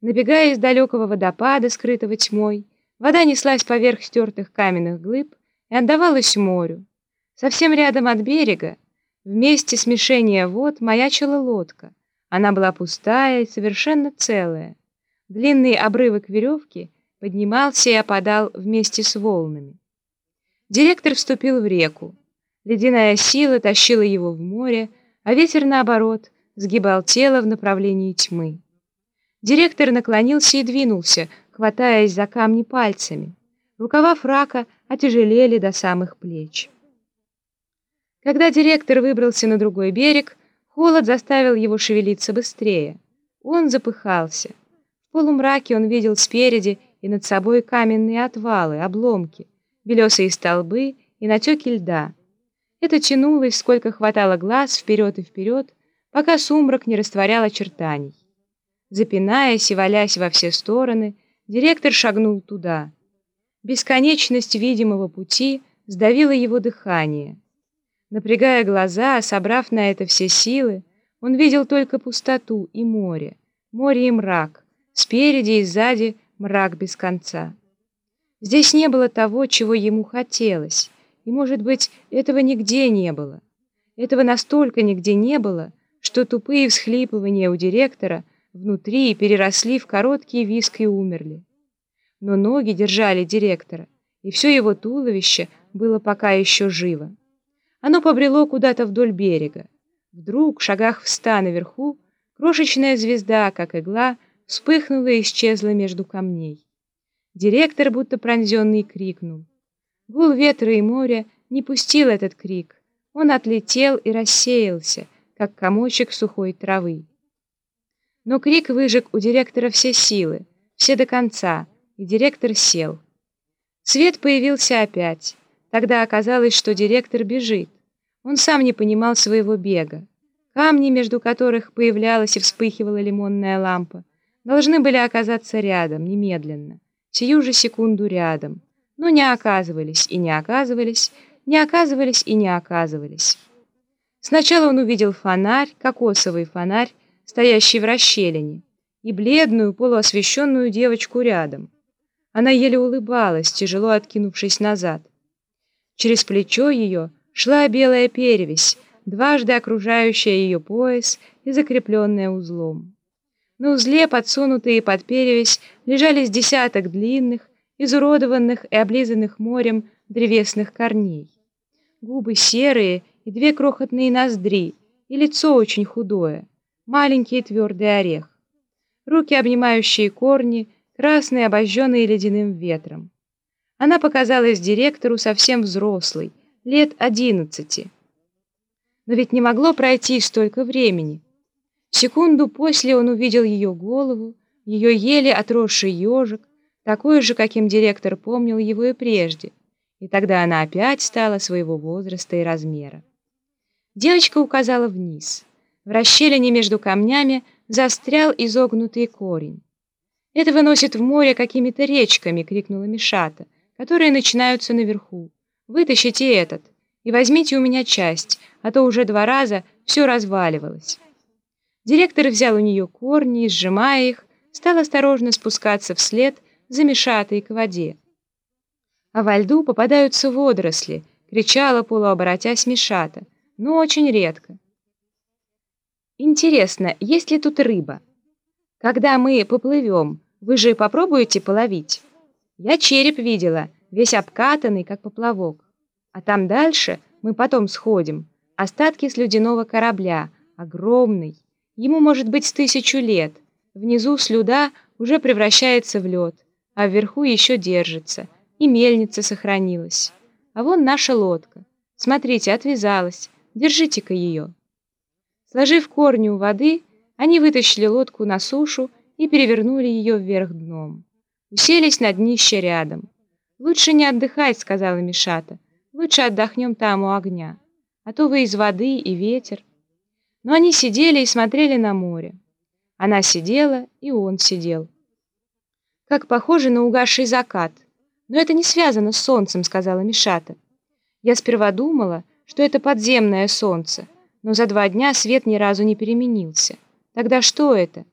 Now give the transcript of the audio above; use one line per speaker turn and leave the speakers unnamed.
Набегая из далекого водопада, скрытого тьмой, вода неслась поверх стертых каменных глыб и отдавалась морю. Совсем рядом от берега, в месте смешения вод, маячила лодка. Она была пустая и совершенно целая. Длинный обрывок веревки поднимался и опадал вместе с волнами. Директор вступил в реку. Ледяная сила тащила его в море, а ветер, наоборот, сгибал тело в направлении тьмы. Директор наклонился и двинулся, хватаясь за камни пальцами. Рукава фрака отяжелели до самых плеч. Когда директор выбрался на другой берег, холод заставил его шевелиться быстрее. Он запыхался. В полумраке он видел спереди и над собой каменные отвалы, обломки, белесые столбы и натеки льда. Это тянулось, сколько хватало глаз, вперед и вперед, пока сумрак не растворял очертаний. Запинаясь и валясь во все стороны, директор шагнул туда. Бесконечность видимого пути сдавила его дыхание. Напрягая глаза, собрав на это все силы, он видел только пустоту и море, море и мрак, спереди и сзади мрак без конца. Здесь не было того, чего ему хотелось, и, может быть, этого нигде не было. Этого настолько нигде не было, что тупые всхлипывания у директора внутри переросли в короткие виск и умерли. Но ноги держали директора, и все его туловище было пока еще живо. Оно побрело куда-то вдоль берега. Вдруг, в шагах в ста наверху, крошечная звезда, как игла, вспыхнула и исчезла между камней. Директор, будто пронзенный, крикнул. Гул ветра и моря не пустил этот крик. Он отлетел и рассеялся, как комочек сухой травы. Но крик выжег у директора все силы, все до конца, и директор сел. Свет появился опять. Тогда оказалось, что директор бежит. Он сам не понимал своего бега. Камни, между которых появлялась и вспыхивала лимонная лампа, должны были оказаться рядом, немедленно, сию же секунду рядом, но не оказывались и не оказывались, не оказывались и не оказывались. Сначала он увидел фонарь, кокосовый фонарь, стоящий в расщелине, и бледную, полуосвещенную девочку рядом. Она еле улыбалась, тяжело откинувшись назад. Через плечо ее шла белая перевесь, дважды окружающая ее пояс и закрепленная узлом. На узле, подсунутые под перевесь, лежали с десяток длинных, изуродованных и облизанных морем древесных корней. Губы серые и две крохотные ноздри, и лицо очень худое, маленький твердый орех. Руки, обнимающие корни, красные, обожженные ледяным ветром. Она показалась директору совсем взрослой, лет одиннадцати. Но ведь не могло пройти столько времени. Секунду после он увидел ее голову, ее еле отросший ежик, такой же, каким директор помнил его и прежде, и тогда она опять стала своего возраста и размера. Девочка указала вниз. В расщелине между камнями застрял изогнутый корень. «Это выносит в море какими-то речками!» — крикнула Мишата, которые начинаются наверху. «Вытащите этот и возьмите у меня часть, а то уже два раза все разваливалось». Директор взял у нее корни и, сжимая их, стал осторожно спускаться вслед замешатой к воде. А во льду попадаются водоросли, кричала полуоборотясь Мишата, но очень редко. Интересно, есть ли тут рыба? Когда мы поплывем, вы же попробуете половить? Я череп видела, весь обкатанный, как поплавок. А там дальше мы потом сходим. Остатки с ледяного корабля, огромный. Ему может быть тысячу лет. Внизу слюда уже превращается в лед а вверху еще держится, и мельница сохранилась. А вон наша лодка. Смотрите, отвязалась. Держите-ка ее. Сложив корни у воды, они вытащили лодку на сушу и перевернули ее вверх дном. Уселись на днище рядом. «Лучше не отдыхать», — сказала Мишата. «Лучше отдохнем там у огня. А то вы из воды и ветер». Но они сидели и смотрели на море. Она сидела, и он сидел как похоже на угасший закат. Но это не связано с солнцем, сказала Мишата. Я сперва думала, что это подземное солнце, но за два дня свет ни разу не переменился. Тогда что это?